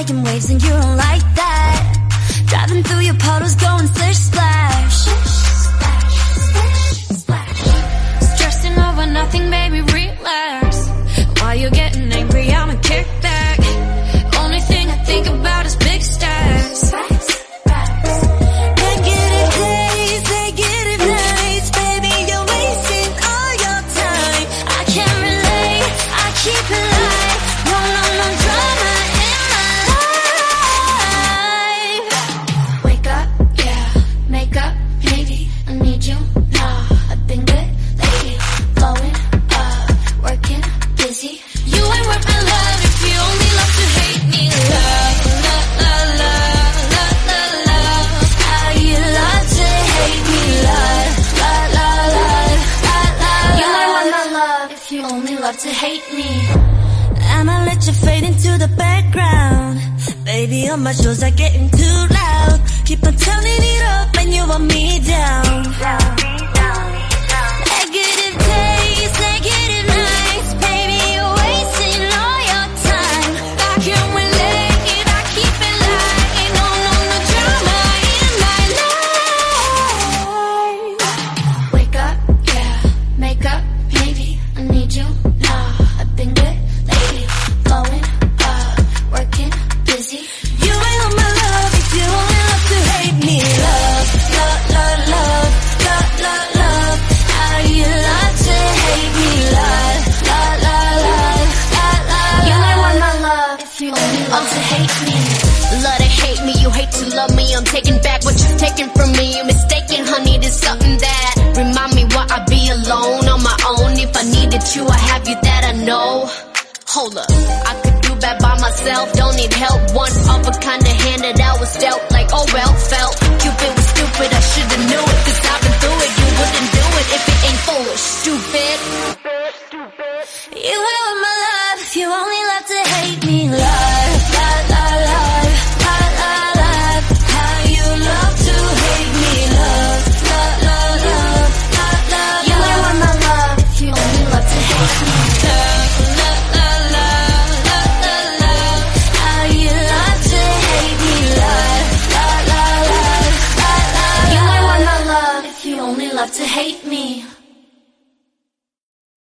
making waves and you don't like that. Driving through your puddles going splish splash to hate me. I'ma let you fade into the background. Baby, all my shows are getting too loud. Keep on turning it up and you want me down. you love me, I'm taking back what you're taking from me. You're mistaken, honey, there's something that remind me why I be alone on my own. If I needed you, I have you that I know. Hold up, I could do bad by myself, don't need help. One of a kind of hand that I was dealt, like oh well, felt. Cupid was stupid, I should've knew it, cause I've been through it. You wouldn't do it if it ain't foolish, stupid. Stupid, stupid. You were my love, you only love to hate me.